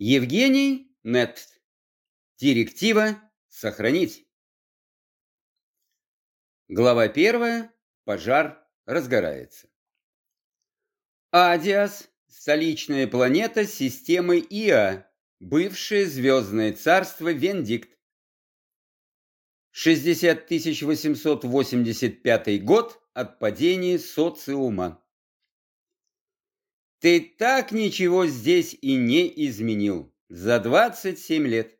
Евгений Нет. Директива сохранить. Глава первая. Пожар разгорается. Адиас – столичная планета системы Иа, бывшее звездное царство Вендикт. 60 885 год от падения социума. Ты так ничего здесь и не изменил за 27 лет.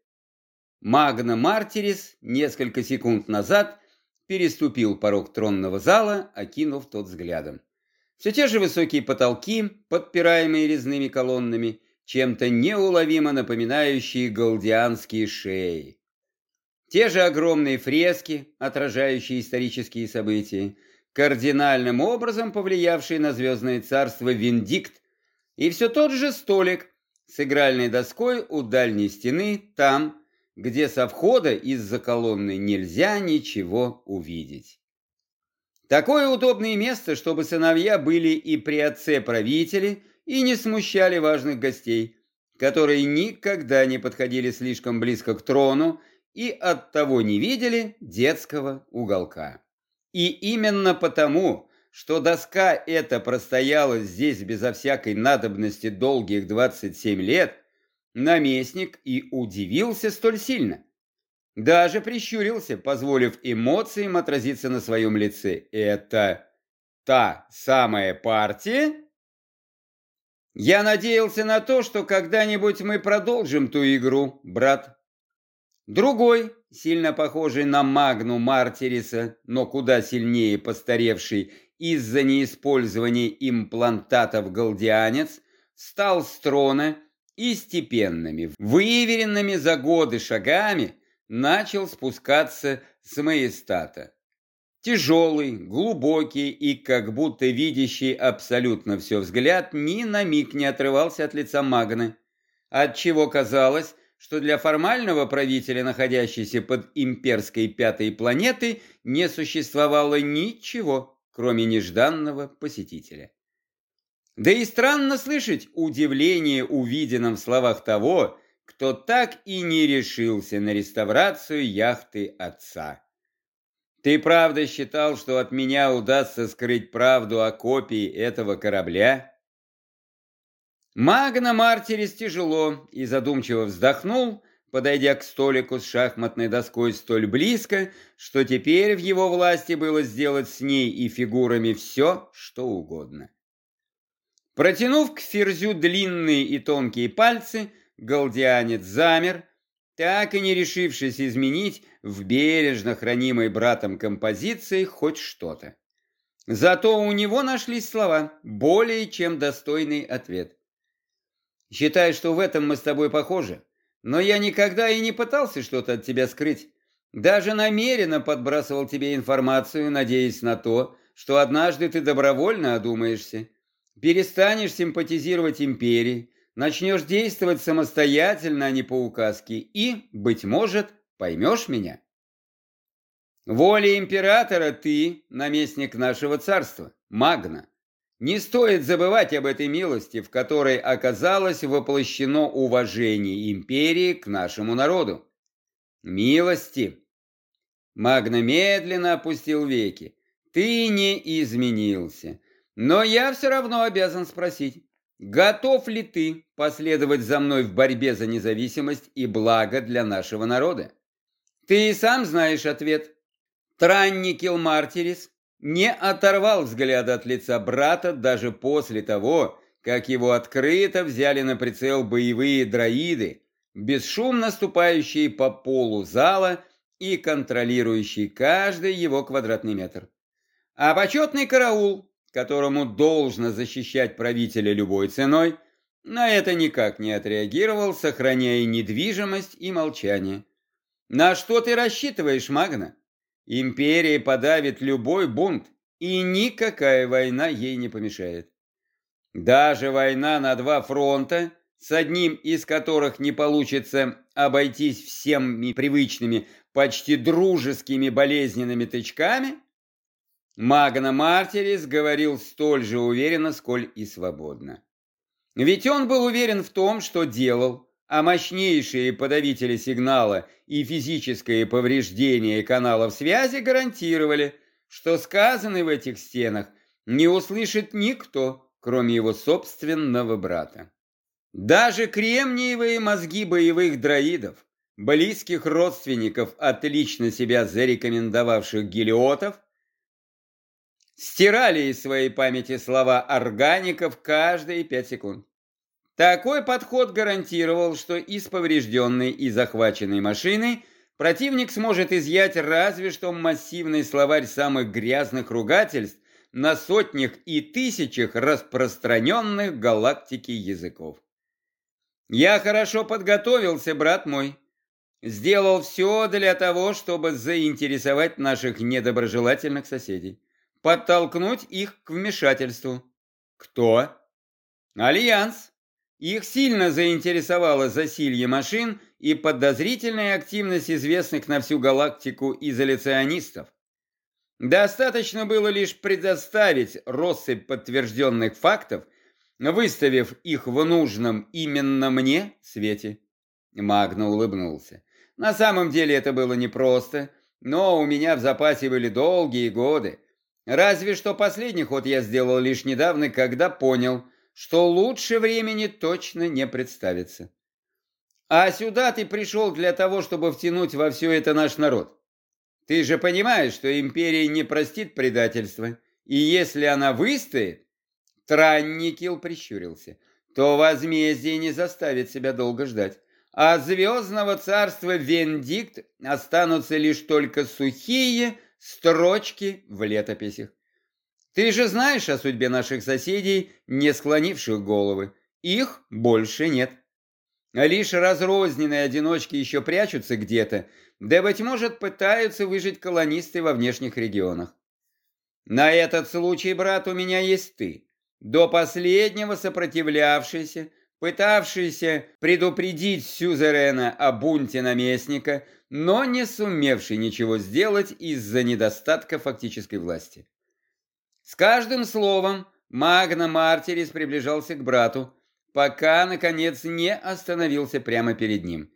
Магна Мартирис несколько секунд назад переступил порог тронного зала, окинув тот взглядом. Все те же высокие потолки, подпираемые резными колоннами, чем-то неуловимо напоминающие галдианские шеи. Те же огромные фрески, отражающие исторические события, кардинальным образом повлиявшие на звездное царство Виндикт, и все тот же столик с игральной доской у дальней стены, там, где со входа из-за колонны нельзя ничего увидеть. Такое удобное место, чтобы сыновья были и при отце правители, и не смущали важных гостей, которые никогда не подходили слишком близко к трону и оттого не видели детского уголка. И именно потому что доска эта простояла здесь безо всякой надобности долгих 27 лет, наместник и удивился столь сильно. Даже прищурился, позволив эмоциям отразиться на своем лице. Это та самая партия? Я надеялся на то, что когда-нибудь мы продолжим ту игру, брат. Другой, сильно похожий на Магну Мартириса, но куда сильнее постаревший из-за неиспользования имплантатов галдианец стал с трона и степенными, выверенными за годы шагами начал спускаться с маестата. Тяжелый, глубокий и как будто видящий абсолютно все взгляд ни на миг не отрывался от лица Магны, отчего казалось, что для формального правителя, находящейся под имперской пятой планетой, не существовало ничего кроме нежданного посетителя. Да и странно слышать удивление увиденном в словах того, кто так и не решился на реставрацию яхты отца. Ты правда считал, что от меня удастся скрыть правду о копии этого корабля? Магна Мартирис тяжело и задумчиво вздохнул, подойдя к столику с шахматной доской столь близко, что теперь в его власти было сделать с ней и фигурами все, что угодно. Протянув к ферзю длинные и тонкие пальцы, галдианец замер, так и не решившись изменить в бережно хранимой братом композиции хоть что-то. Зато у него нашлись слова, более чем достойный ответ. «Считай, что в этом мы с тобой похожи. Но я никогда и не пытался что-то от тебя скрыть. Даже намеренно подбрасывал тебе информацию, надеясь на то, что однажды ты добровольно одумаешься. Перестанешь симпатизировать империи, начнешь действовать самостоятельно, а не по указке, и, быть может, поймешь меня. Воля императора ты, наместник нашего царства, Магна. Не стоит забывать об этой милости, в которой оказалось воплощено уважение империи к нашему народу. Милости. Магна медленно опустил веки. Ты не изменился. Но я все равно обязан спросить, готов ли ты последовать за мной в борьбе за независимость и благо для нашего народа? Ты и сам знаешь ответ. Транникил Мартирис не оторвал взгляда от лица брата даже после того, как его открыто взяли на прицел боевые дроиды, бесшумно ступающие по полу зала и контролирующие каждый его квадратный метр. А почетный караул, которому должно защищать правителя любой ценой, на это никак не отреагировал, сохраняя недвижимость и молчание. На что ты рассчитываешь, Магна? Империя подавит любой бунт, и никакая война ей не помешает. Даже война на два фронта, с одним из которых не получится обойтись всеми привычными, почти дружескими болезненными тычками, Магна Мартирис говорил столь же уверенно, сколь и свободно. Ведь он был уверен в том, что делал, а мощнейшие подавители сигнала и физическое повреждение каналов связи гарантировали, что сказанное в этих стенах не услышит никто, кроме его собственного брата. Даже кремниевые мозги боевых дроидов, близких родственников отлично себя зарекомендовавших гелиотов, стирали из своей памяти слова органиков каждые пять секунд. Такой подход гарантировал, что из поврежденной и захваченной машины противник сможет изъять разве что массивный словарь самых грязных ругательств на сотнях и тысячах распространенных галактики языков. Я хорошо подготовился, брат мой. Сделал все для того, чтобы заинтересовать наших недоброжелательных соседей. Подтолкнуть их к вмешательству. Кто? Альянс. Их сильно заинтересовало засилье машин и подозрительная активность известных на всю галактику изоляционистов. Достаточно было лишь предоставить россыпь подтвержденных фактов, выставив их в нужном именно мне свете. Магна улыбнулся. На самом деле это было непросто, но у меня в запасе были долгие годы. Разве что последний ход я сделал лишь недавно, когда понял – что лучше времени точно не представится. А сюда ты пришел для того, чтобы втянуть во все это наш народ. Ты же понимаешь, что империя не простит предательства, и если она выстоит, Транникил прищурился, то возмездие не заставит себя долго ждать. А звездного царства Вендикт останутся лишь только сухие строчки в летописях. Ты же знаешь о судьбе наших соседей, не склонивших головы. Их больше нет. Лишь разрозненные одиночки еще прячутся где-то, да, быть может, пытаются выжить колонисты во внешних регионах. На этот случай, брат, у меня есть ты. До последнего сопротивлявшийся, пытавшийся предупредить Сюзерена о бунте наместника, но не сумевший ничего сделать из-за недостатка фактической власти. С каждым словом Магна Мартирис приближался к брату, пока, наконец, не остановился прямо перед ним.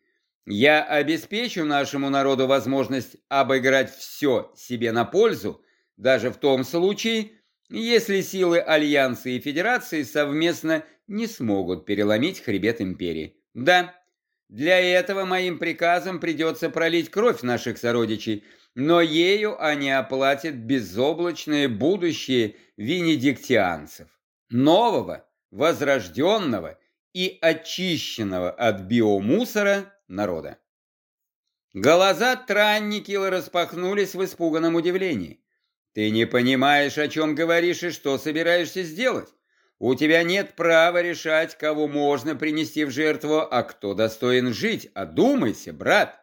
Я обеспечу нашему народу возможность обыграть все себе на пользу, даже в том случае, если силы Альянса и Федерации совместно не смогут переломить хребет Империи. Да, для этого моим приказом придется пролить кровь наших сородичей – но ею они оплатят безоблачное будущее венедиктианцев, нового, возрожденного и очищенного от биомусора народа. Глаза Транникила распахнулись в испуганном удивлении. «Ты не понимаешь, о чем говоришь и что собираешься сделать. У тебя нет права решать, кого можно принести в жертву, а кто достоин жить. Одумайся, брат!»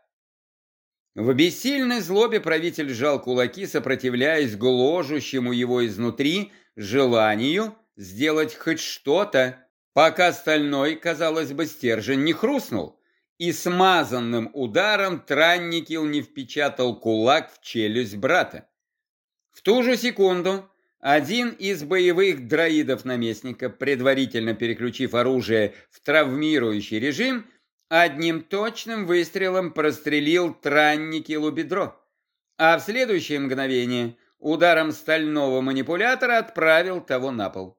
В бессильной злобе правитель сжал кулаки, сопротивляясь гложущему его изнутри желанию сделать хоть что-то, пока стальной, казалось бы, стержень не хрустнул, и смазанным ударом Транникил не впечатал кулак в челюсть брата. В ту же секунду один из боевых дроидов наместника, предварительно переключив оружие в травмирующий режим, одним точным выстрелом прострелил Транникилу бедро, а в следующее мгновение ударом стального манипулятора отправил того на пол.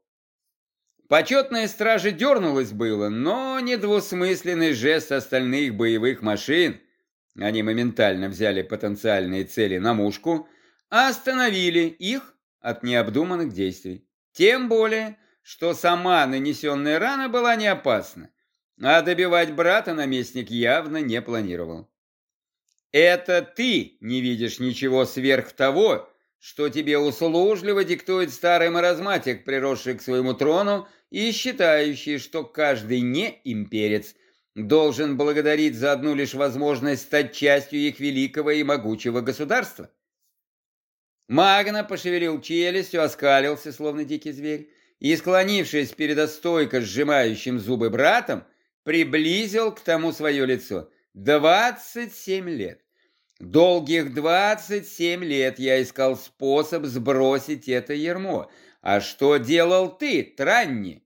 Почетная стража дернулась было, но недвусмысленный жест остальных боевых машин, они моментально взяли потенциальные цели на мушку, остановили их от необдуманных действий. Тем более, что сама нанесенная рана была не опасна. А добивать брата наместник явно не планировал. Это ты не видишь ничего сверх того, что тебе услужливо диктует старый маразматик, приросший к своему трону и считающий, что каждый не-имперец должен благодарить за одну лишь возможность стать частью их великого и могучего государства. Магна пошевелил челюстью, оскалился, словно дикий зверь, и, склонившись перед стойко сжимающим зубы братом, приблизил к тому свое лицо. Двадцать семь лет. Долгих двадцать семь лет я искал способ сбросить это ермо. А что делал ты, Транни?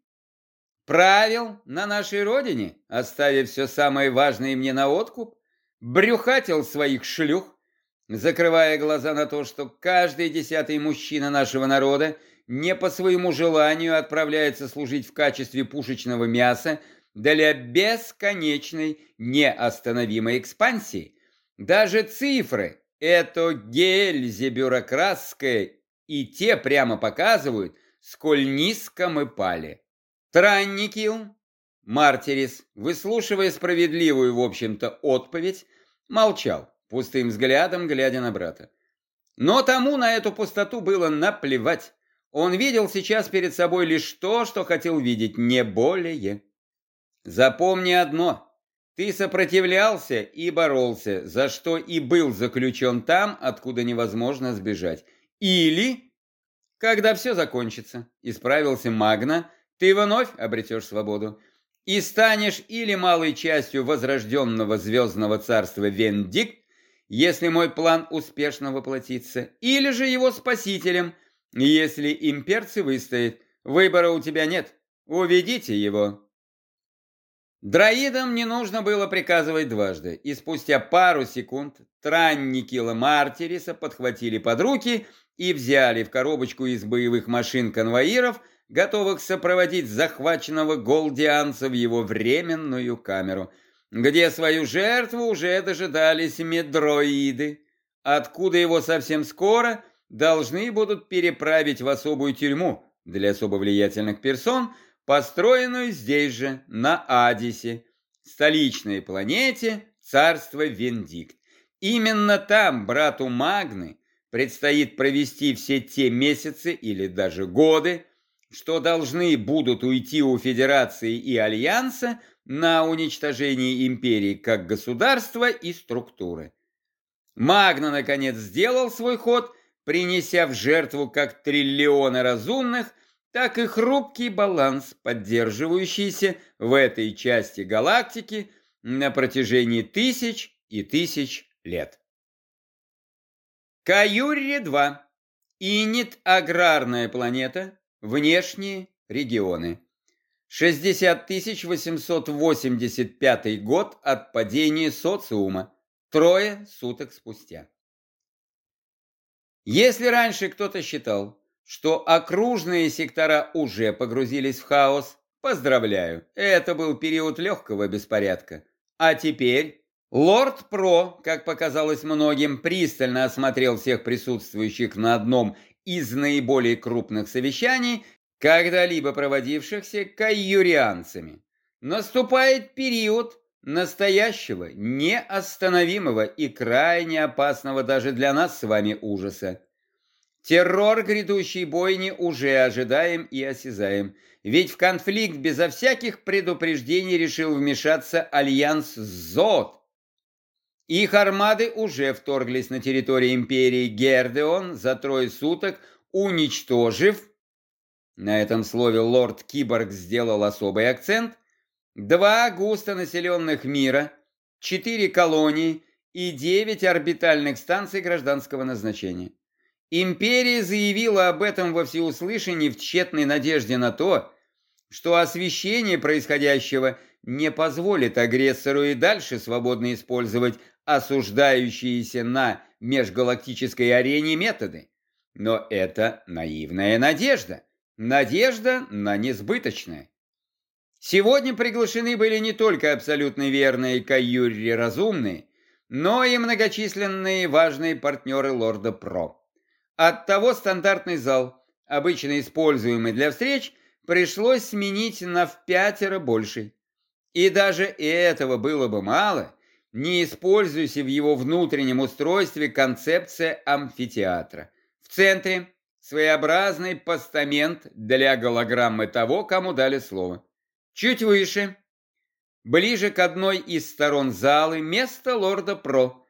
Правил на нашей родине, оставив все самое важное мне на откуп, брюхатил своих шлюх, закрывая глаза на то, что каждый десятый мужчина нашего народа не по своему желанию отправляется служить в качестве пушечного мяса для бесконечной неостановимой экспансии. Даже цифры, это гельзе и те прямо показывают, сколь низко мы пали. Транникил, Мартирис, выслушивая справедливую, в общем-то, отповедь, молчал, пустым взглядом глядя на брата. Но тому на эту пустоту было наплевать. Он видел сейчас перед собой лишь то, что хотел видеть, не более. Запомни одно. Ты сопротивлялся и боролся, за что и был заключен там, откуда невозможно сбежать. Или, когда все закончится, исправился Магна, ты вновь обретешь свободу и станешь или малой частью возрожденного звездного царства Вендикт, если мой план успешно воплотится, или же его спасителем, если имперцы выстоят. Выбора у тебя нет. Уведите его. Дроидам не нужно было приказывать дважды, и спустя пару секунд Транникила Мартириса подхватили под руки и взяли в коробочку из боевых машин конвоиров – готовых сопроводить захваченного голдианца в его временную камеру, где свою жертву уже дожидались медроиды, откуда его совсем скоро должны будут переправить в особую тюрьму для особо влиятельных персон, построенную здесь же, на Адисе, столичной планете царства Вендикт. Именно там брату Магны предстоит провести все те месяцы или даже годы, что должны будут уйти у Федерации и Альянса на уничтожение империи как государства и структуры. Магна, наконец, сделал свой ход, принеся в жертву как триллионы разумных, так и хрупкий баланс, поддерживающийся в этой части галактики на протяжении тысяч и тысяч лет. Каюрри-2. Инит – аграрная планета, Внешние регионы. 60 885 год от падения социума. Трое суток спустя. Если раньше кто-то считал, что окружные сектора уже погрузились в хаос, поздравляю, это был период легкого беспорядка. А теперь Лорд Про, как показалось многим, пристально осмотрел всех присутствующих на одном из наиболее крупных совещаний, когда-либо проводившихся кайюрианцами. Наступает период настоящего, неостановимого и крайне опасного даже для нас с вами ужаса. Террор грядущей бойни уже ожидаем и осязаем, ведь в конфликт безо всяких предупреждений решил вмешаться альянс ЗОТ, их армады уже вторглись на территорию империи Гердеон за трое суток, уничтожив, на этом слове лорд Киборг сделал особый акцент, два густонаселенных мира, четыре колонии и девять орбитальных станций гражданского назначения. Империя заявила об этом во всеуслышании в тщетной надежде на то, что освещение происходящего не позволит агрессору и дальше свободно использовать осуждающиеся на межгалактической арене методы. Но это наивная надежда. Надежда на несбыточное. Сегодня приглашены были не только абсолютно верные каюри разумные, но и многочисленные важные партнеры лорда Про. Оттого стандартный зал, обычно используемый для встреч, пришлось сменить на в пятеро больше. И даже этого было бы мало, не используйся в его внутреннем устройстве концепция амфитеатра. В центре своеобразный постамент для голограммы того, кому дали слово. Чуть выше, ближе к одной из сторон залы, место лорда Про,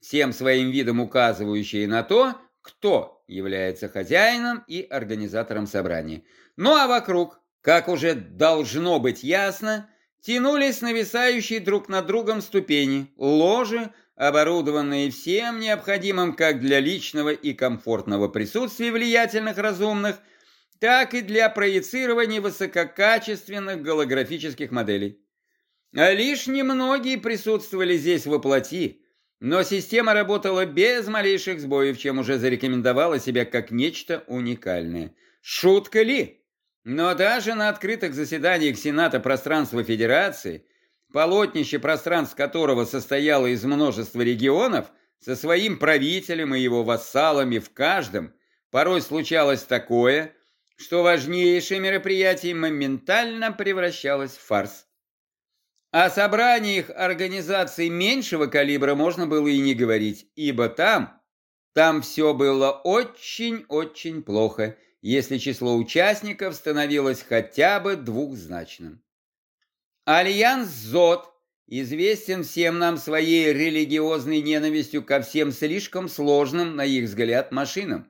всем своим видом указывающее на то, кто является хозяином и организатором собрания. Ну а вокруг, как уже должно быть ясно, тянулись нависающие друг над другом ступени, ложи, оборудованные всем необходимым как для личного и комфортного присутствия влиятельных разумных, так и для проецирования высококачественных голографических моделей. А лишь немногие присутствовали здесь воплоти, но система работала без малейших сбоев, чем уже зарекомендовала себя как нечто уникальное. Шутка ли? Но даже на открытых заседаниях Сената пространства Федерации, полотнище пространств которого состояло из множества регионов, со своим правителем и его вассалами в каждом, порой случалось такое, что важнейшее мероприятие моментально превращалось в фарс. О собраниях организаций меньшего калибра можно было и не говорить, ибо там, там все было очень-очень плохо, если число участников становилось хотя бы двухзначным. Альянс ЗОТ известен всем нам своей религиозной ненавистью ко всем слишком сложным, на их взгляд, машинам.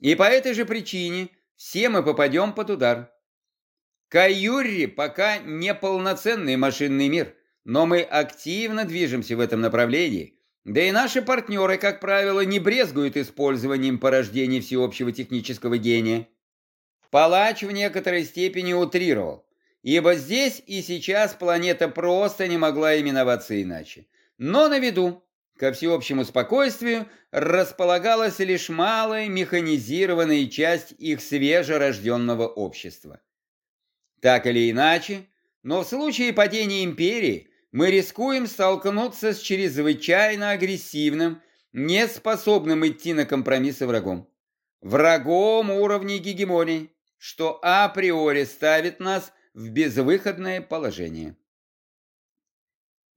И по этой же причине все мы попадем под удар. Каюри пока не полноценный машинный мир, но мы активно движемся в этом направлении. Да и наши партнеры, как правило, не брезгуют использованием порождений всеобщего технического гения. Палач в некоторой степени утрировал, ибо здесь и сейчас планета просто не могла именоваться иначе. Но на виду, ко всеобщему спокойствию, располагалась лишь малая механизированная часть их свежерожденного общества. Так или иначе, но в случае падения империи мы рискуем столкнуться с чрезвычайно агрессивным, неспособным идти на компромиссы врагом. Врагом уровня гегемонии, что априори ставит нас в безвыходное положение.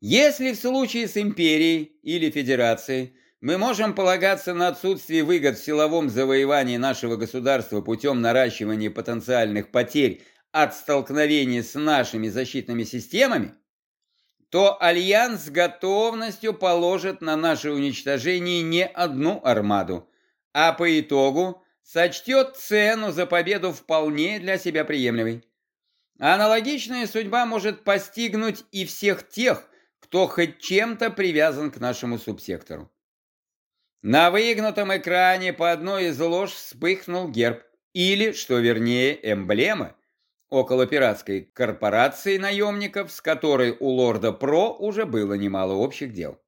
Если в случае с империей или федерацией мы можем полагаться на отсутствие выгод в силовом завоевании нашего государства путем наращивания потенциальных потерь от столкновения с нашими защитными системами, то Альянс с готовностью положит на наше уничтожение не одну армаду, а по итогу сочтет цену за победу вполне для себя приемлемой. Аналогичная судьба может постигнуть и всех тех, кто хоть чем-то привязан к нашему субсектору. На выгнутом экране по одной из лож вспыхнул герб, или, что вернее, эмблема, около пиратской корпорации наемников, с которой у лорда Про уже было немало общих дел.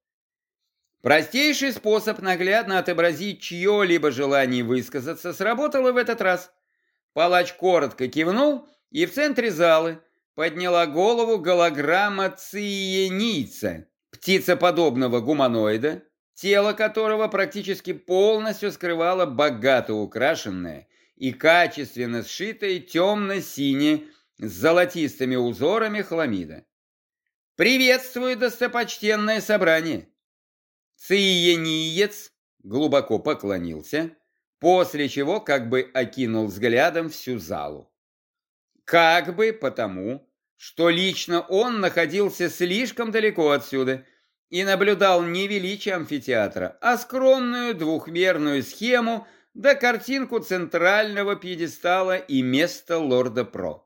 Простейший способ наглядно отобразить чье-либо желание высказаться сработало в этот раз. Палач коротко кивнул, и в центре залы подняла голову голограмма циенийца, птицеподобного гуманоида, тело которого практически полностью скрывало богато украшенное и качественно сшитое темно-синее с золотистыми узорами хламида. «Приветствую, достопочтенное собрание!» Циениец глубоко поклонился, после чего как бы окинул взглядом всю залу. Как бы потому, что лично он находился слишком далеко отсюда и наблюдал не величие амфитеатра, а скромную двухмерную схему – да картинку центрального пьедестала и место лорда Про.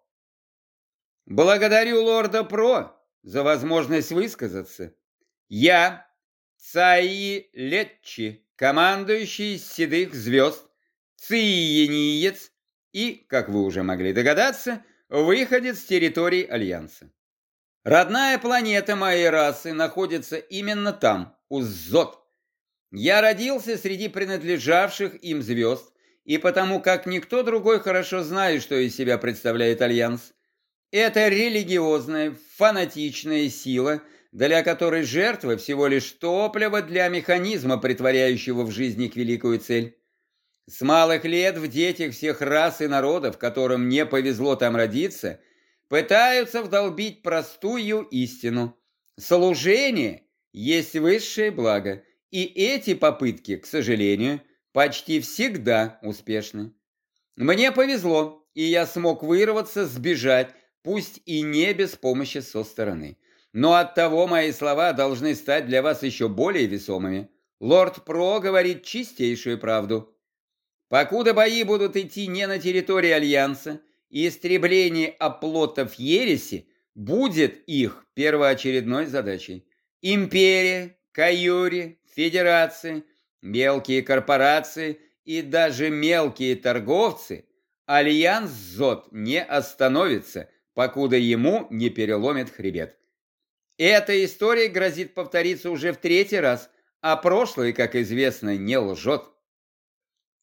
Благодарю лорда Про за возможность высказаться. Я, Цаи Летчи, командующий седых звезд, циениец и, как вы уже могли догадаться, выходец с территории Альянса. Родная планета моей расы находится именно там, у Зот, я родился среди принадлежавших им звезд, и потому как никто другой хорошо знаю, что из себя представляет Альянс. Это религиозная, фанатичная сила, для которой жертва всего лишь топливо для механизма, притворяющего в жизни к великую цель. С малых лет в детях всех рас и народов, которым не повезло там родиться, пытаются вдолбить простую истину. Служение есть высшее благо – и эти попытки, к сожалению, почти всегда успешны. Мне повезло, и я смог вырваться, сбежать, пусть и не без помощи со стороны. Но оттого мои слова должны стать для вас еще более весомыми. Лорд Про говорит чистейшую правду. Покуда бои будут идти не на территории Альянса, истребление оплотов ереси будет их первоочередной задачей. Империя, Каюри, федерации, мелкие корпорации и даже мелкие торговцы Альянс ЗОТ не остановится, покуда ему не переломит хребет. Эта история грозит повториться уже в третий раз, а прошлое, как известно, не лжет.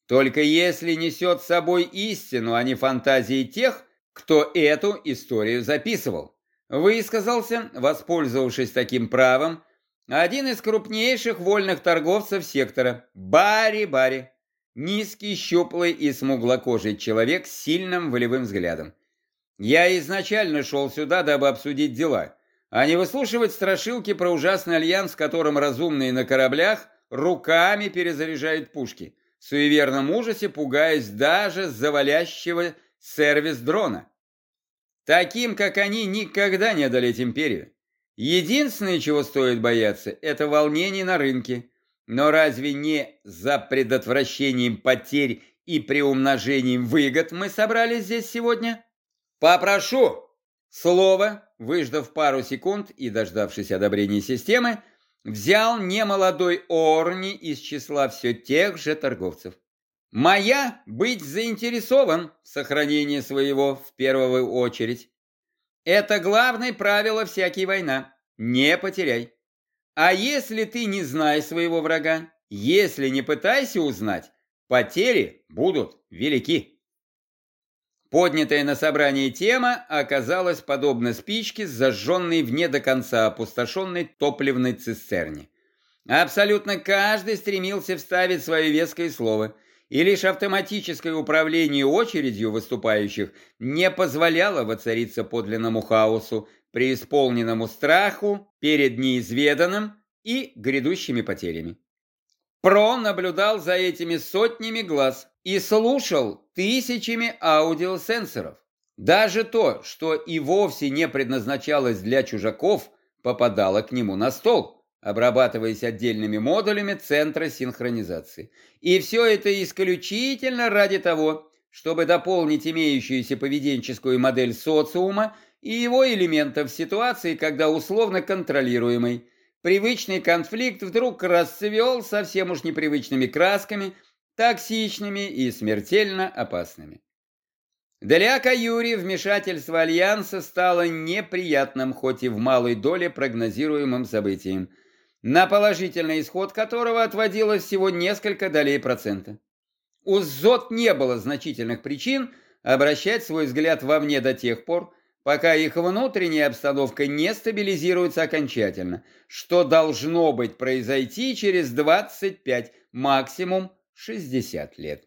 Только если несет с собой истину, а не фантазии тех, кто эту историю записывал. Высказался, воспользовавшись таким правом, один из крупнейших вольных торговцев сектора – Барри-Барри. Низкий, щуплый и смуглокожий человек с сильным волевым взглядом. Я изначально шел сюда, дабы обсудить дела, а не выслушивать страшилки про ужасный альянс, в котором разумные на кораблях руками перезаряжают пушки, в суеверном ужасе пугаясь даже завалящего сервис дрона. Таким, как они, никогда не одолеть империю. Единственное, чего стоит бояться, это волнений на рынке. Но разве не за предотвращением потерь и приумножением выгод мы собрались здесь сегодня? Попрошу слово, выждав пару секунд и дождавшись одобрения системы, взял немолодой Орни из числа все тех же торговцев. Моя быть заинтересован в сохранении своего в первую очередь. Это главное правило всякой войны. Не потеряй. А если ты не знаешь своего врага, если не пытайся узнать, потери будут велики. Поднятая на собрании тема оказалась подобна спичке, зажженной в не до конца опустошенной топливной цистерне. Абсолютно каждый стремился вставить свое веское слово – и лишь автоматическое управление очередью выступающих не позволяло воцариться подлинному хаосу, преисполненному страху перед неизведанным и грядущими потерями. Про наблюдал за этими сотнями глаз и слушал тысячами аудиосенсоров. Даже то, что и вовсе не предназначалось для чужаков, попадало к нему на стол – обрабатываясь отдельными модулями центра синхронизации. И все это исключительно ради того, чтобы дополнить имеющуюся поведенческую модель социума и его элементов в ситуации, когда условно контролируемый привычный конфликт вдруг расцвел совсем уж непривычными красками, токсичными и смертельно опасными. Для Каюри вмешательство Альянса стало неприятным, хоть и в малой доле прогнозируемым событием – на положительный исход которого отводилось всего несколько долей процента. У ЗОТ не было значительных причин обращать свой взгляд вовне до тех пор, пока их внутренняя обстановка не стабилизируется окончательно, что должно быть произойти через 25, максимум 60 лет.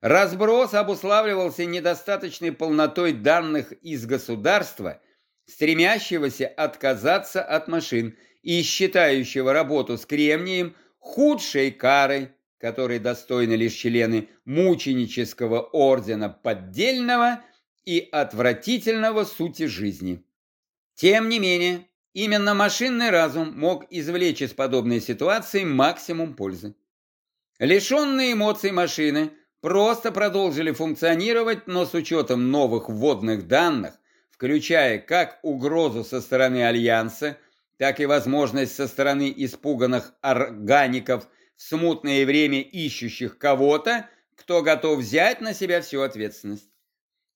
Разброс обуславливался недостаточной полнотой данных из государства, стремящегося отказаться от машин и считающего работу с кремнием худшей карой, которой достойны лишь члены мученического ордена поддельного и отвратительного сути жизни. Тем не менее, именно машинный разум мог извлечь из подобной ситуации максимум пользы. Лишенные эмоций машины просто продолжили функционировать, но с учетом новых вводных данных, включая как угрозу со стороны Альянса, так и возможность со стороны испуганных органиков в смутное время ищущих кого-то, кто готов взять на себя всю ответственность.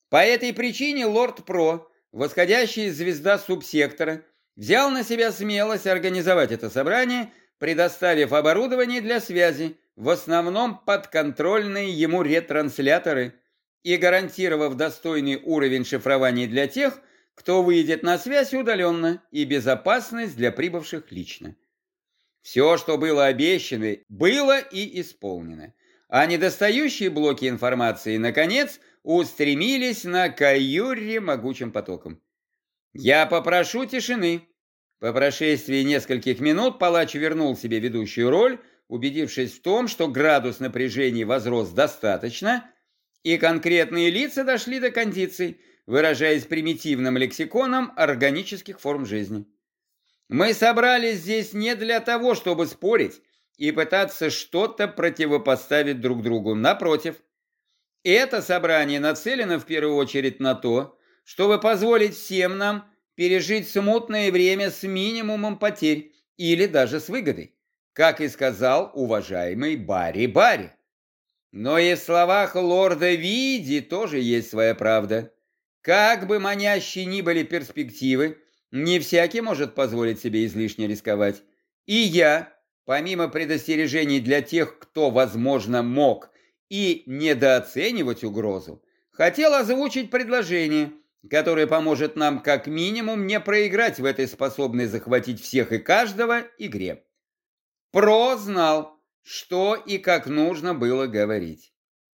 По этой причине лорд Про, восходящая звезда субсектора, взял на себя смелость организовать это собрание, предоставив оборудование для связи, в основном подконтрольные ему ретрансляторы, и гарантировав достойный уровень шифрования для тех, кто выйдет на связь удаленно и безопасность для прибывших лично. Все, что было обещано, было и исполнено. А недостающие блоки информации, наконец, устремились на каюре могучим потоком. «Я попрошу тишины». По прошествии нескольких минут палач вернул себе ведущую роль, убедившись в том, что градус напряжения возрос достаточно, и конкретные лица дошли до кондиций – выражаясь примитивным лексиконом органических форм жизни. Мы собрались здесь не для того, чтобы спорить и пытаться что-то противопоставить друг другу. Напротив, это собрание нацелено в первую очередь на то, чтобы позволить всем нам пережить смутное время с минимумом потерь или даже с выгодой, как и сказал уважаемый Барри Барри. Но и в словах лорда Види тоже есть своя правда. Как бы манящие ни были перспективы, не всякий может позволить себе излишне рисковать. И я, помимо предостережений для тех, кто, возможно, мог и недооценивать угрозу, хотел озвучить предложение, которое поможет нам как минимум не проиграть в этой способной захватить всех и каждого игре. Про знал, что и как нужно было говорить.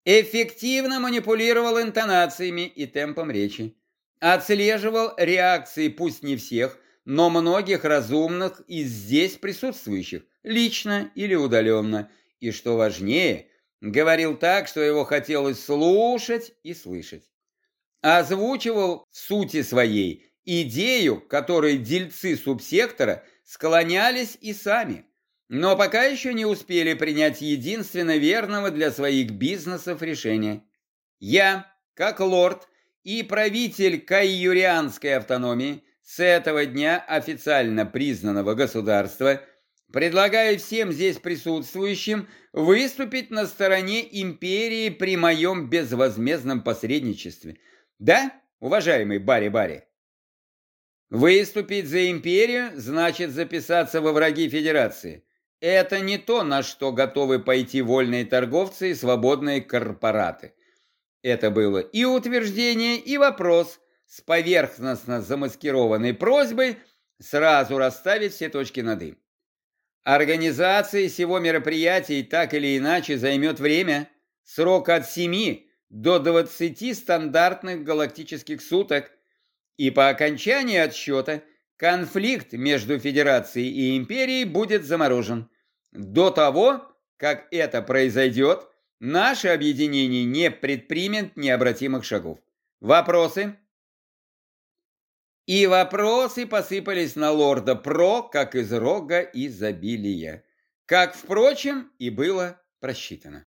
Эффективно манипулировал интонациями и темпом речи. Отслеживал реакции пусть не всех, но многих разумных из здесь присутствующих, лично или удаленно. И что важнее, говорил так, что его хотелось слушать и слышать. Озвучивал в сути своей идею, которой дельцы субсектора склонялись и сами – но пока еще не успели принять единственно верного для своих бизнесов решения. Я, как лорд и правитель Кайюрианской автономии, с этого дня официально признанного государства, предлагаю всем здесь присутствующим выступить на стороне империи при моем безвозмездном посредничестве. Да, уважаемый Барри-Барри? Выступить за империю значит записаться во враги Федерации – это не то, на что готовы пойти вольные торговцы и свободные корпораты. Это было и утверждение, и вопрос с поверхностно замаскированной просьбой сразу расставить все точки над «и». Организация всего мероприятия так или иначе займет время, срок от 7 до 20 стандартных галактических суток, и по окончании отсчета конфликт между Федерацией и Империей будет заморожен. До того, как это произойдет, наше объединение не предпримет необратимых шагов. Вопросы? И вопросы посыпались на лорда Про, как из рога изобилия. Как, впрочем, и было просчитано.